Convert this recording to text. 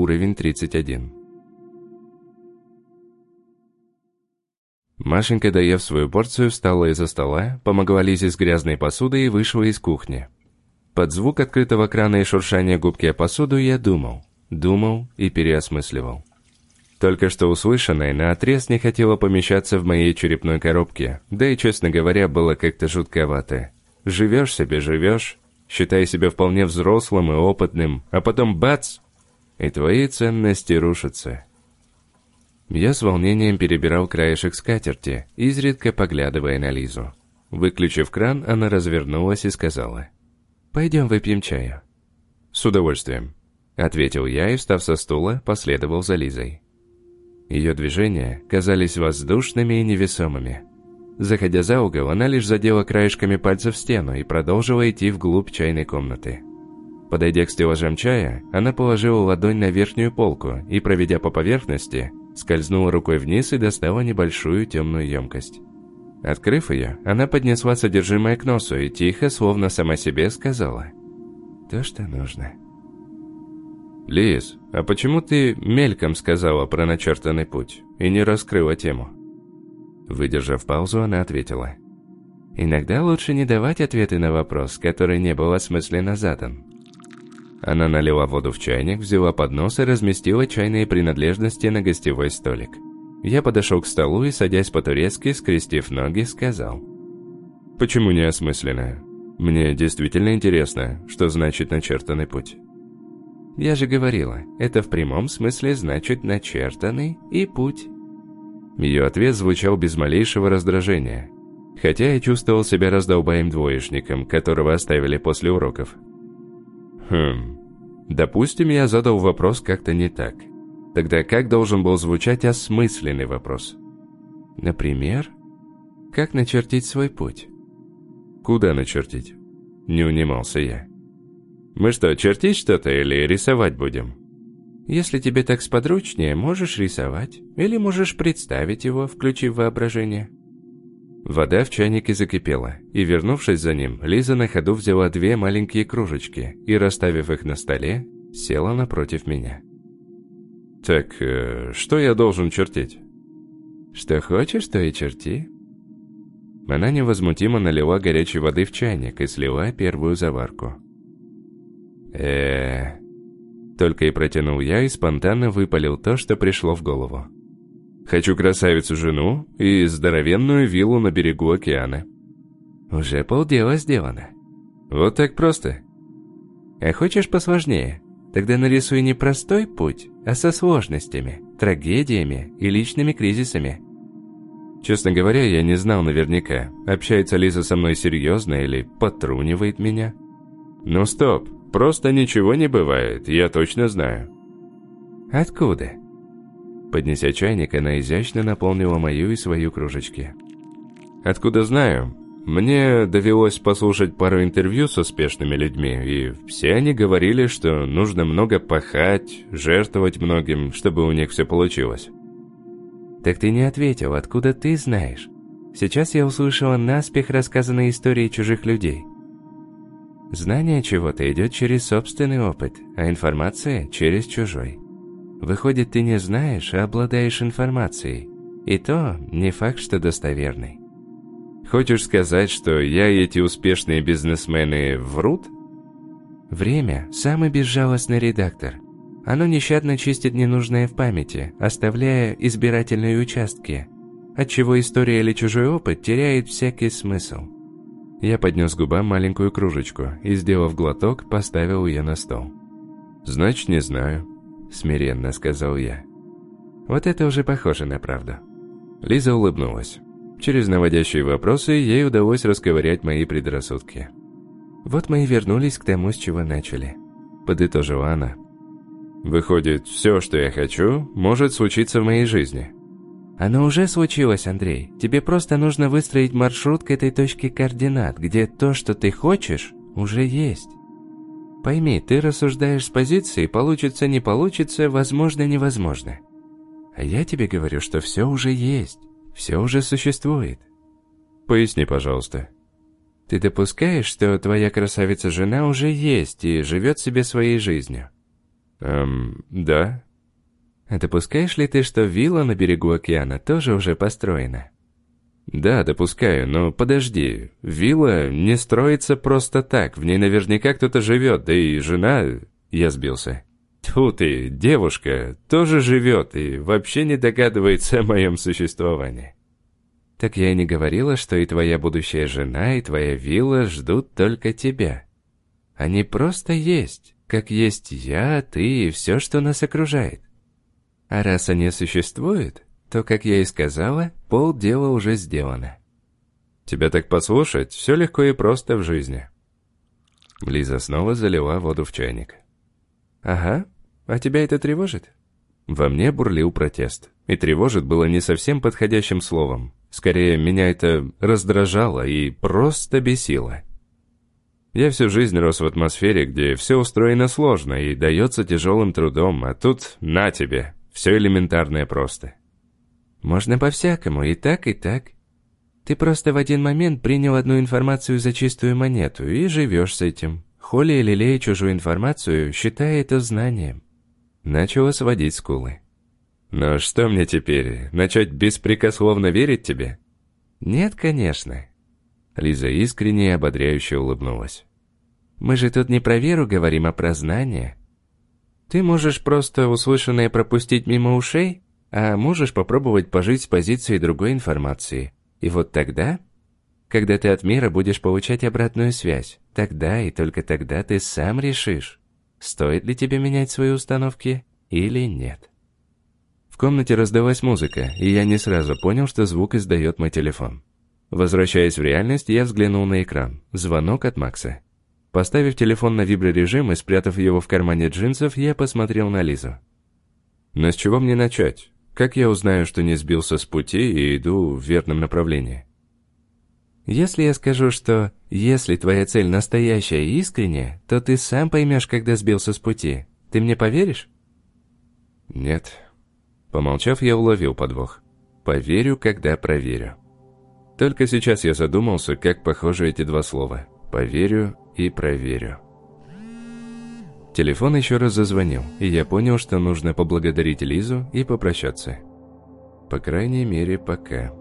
уровень 31. Машенька, доев свою порцию, встала из-за стола, помогла Лизе с грязной посудой и вышла из кухни. Под звук открытого крана и шуршания губки о посуду я думал, думал и переосмысливал. Только что услышанное наотрез не хотело помещаться в моей черепной коробке, да и, честно говоря, было как-то жутковато. Живешь себе, живешь, считай себя вполне взрослым и опытным, а потом бац, и твои ценности рушатся. Я с волнением перебирал краешек скатерти, изредка поглядывая на Лизу. Выключив кран, она развернулась и сказала. «Пойдем выпьем чаю». «С удовольствием», — ответил я и, встав со стула, последовал за Лизой. Ее движения казались воздушными и невесомыми. Заходя за угол, она лишь задела краешками пальцев стену и продолжила идти вглубь чайной комнаты. Подойдя к стеллажам чая, она положила ладонь на верхнюю полку и, проведя по поверхности, скользнула рукой вниз и достала небольшую темную емкость. Открыв ее, она поднесла содержимое к носу и тихо, словно сама себе, сказала «То, что нужно». «Лиз, а почему ты мельком сказала про начертанный путь и не раскрыла тему?» Выдержав паузу, она ответила «Иногда лучше не давать ответы на вопрос, который не был осмысленно задан. Она налила воду в чайник, взяла поднос и разместила чайные принадлежности на гостевой столик. Я подошел к столу и, садясь по-турецки, скрестив ноги, сказал. «Почему неосмысленно? Мне действительно интересно, что значит начертанный путь». «Я же говорила, это в прямом смысле значит начертанный и путь». Ее ответ звучал без малейшего раздражения, хотя я чувствовал себя раздолбаем двоечником, которого оставили после уроков. Хм. Допустим, я задал вопрос как-то не так. Тогда как должен был звучать осмысленный вопрос? Например, как начертить свой путь? Куда начертить? Не унимался я. Мы что, чертить что-то или рисовать будем? Если тебе так сподручнее, можешь рисовать. Или можешь представить его, включив воображение. Вода в чайнике закипела, и, вернувшись за ним, Лиза на ходу взяла две маленькие кружечки и, расставив их на столе, села напротив меня. «Так, э, что я должен чертить?» «Что хочешь, то и черти». Она невозмутимо налила горячей воды в чайник и слила первую заварку. э Только и протянул я и спонтанно выпалил то, что пришло в голову. Хочу красавицу-жену и здоровенную виллу на берегу океана. Уже полдела сделано. Вот так просто. А хочешь посложнее? Тогда нарисуй не простой путь, а со сложностями, трагедиями и личными кризисами. Честно говоря, я не знал наверняка, общается Лиза со мной серьезно или потрунивает меня. Ну стоп, просто ничего не бывает, я точно знаю. Откуда? Поднеся чайник, она изящно наполнила мою и свою кружечки. «Откуда знаю? Мне довелось послушать пару интервью с успешными людьми, и все они говорили, что нужно много пахать, жертвовать многим, чтобы у них все получилось». «Так ты не ответил, откуда ты знаешь? Сейчас я услышала наспех рассказанные истории чужих людей». Знание чего-то идет через собственный опыт, а информация – через чужой. Выходит, ты не знаешь, а обладаешь информацией. И то не факт, что достоверный. Хочешь сказать, что я и эти успешные бизнесмены врут? Время – самый безжалостный редактор. Оно нещадно чистит ненужное в памяти, оставляя избирательные участки, отчего история или чужой опыт теряет всякий смысл. Я поднес губам маленькую кружечку и, сделав глоток, поставил ее на стол. «Значит, не знаю. – смиренно сказал я. Вот это уже похоже на правду. Лиза улыбнулась. Через наводящие вопросы ей удалось расковырять мои предрассудки. «Вот мы и вернулись к тому, с чего начали», – подытожила она. «Выходит, все, что я хочу, может случиться в моей жизни». «Оно уже случилось, Андрей. Тебе просто нужно выстроить маршрут к этой точке координат, где то, что ты хочешь, уже есть». Пойми, ты рассуждаешь с позиции «получится, не получится, возможно, невозможно». А я тебе говорю, что все уже есть, все уже существует. Поясни, пожалуйста. Ты допускаешь, что твоя красавица-жена уже есть и живет себе своей жизнью? Эм, да. А допускаешь ли ты, что вилла на берегу океана тоже уже построена? Да, допускаю, но подожди. Вилла не строится просто так, в ней наверняка кто-то живет, да и жена... Я сбился. Тьфу ты, девушка, тоже живет и вообще не догадывается о моем существовании. Так я и не говорила, что и твоя будущая жена, и твоя вилла ждут только тебя. Они просто есть, как есть я, ты и все, что нас окружает. А раз они существуют, то, как я и сказала, полдела уже сделано. Тебя так послушать, все легко и просто в жизни. Лиза снова залила воду в чайник. Ага, а тебя это тревожит? Во мне бурлил протест. И тревожит было не совсем подходящим словом. Скорее, меня это раздражало и просто бесило. Я всю жизнь рос в атмосфере, где все устроено сложно и дается тяжелым трудом, а тут на тебе, все элементарное просто. Можно по-всякому, и так, и так. Ты просто в один момент принял одну информацию за чистую монету и живешь с этим. Холли и лелея чужую информацию, считая это знанием. Начала сводить скулы. Но что мне теперь, начать беспрекословно верить тебе? Нет, конечно. Лиза искренне и ободряюще улыбнулась. Мы же тут не про веру говорим, а про знания. Ты можешь просто услышанное пропустить мимо ушей, а можешь попробовать пожить с позиции другой информации. И вот тогда, когда ты от мира будешь получать обратную связь, тогда и только тогда ты сам решишь, стоит ли тебе менять свои установки или нет. В комнате раздалась музыка, и я не сразу понял, что звук издает мой телефон. Возвращаясь в реальность, я взглянул на экран. Звонок от Макса. Поставив телефон на виброрежим и спрятав его в кармане джинсов, я посмотрел на Лизу. «Но с чего мне начать? Как я узнаю, что не сбился с пути и иду в верном направлении?» «Если я скажу, что если твоя цель настоящая и искренняя, то ты сам поймешь, когда сбился с пути. Ты мне поверишь?» «Нет». Помолчав, я уловил подвох. «Поверю, когда проверю». Только сейчас я задумался, как похожи эти два слова. «Поверю» и «проверю». Телефон еще раз зазвонил, и я понял, что нужно поблагодарить Лизу и попрощаться. По крайней мере, пока.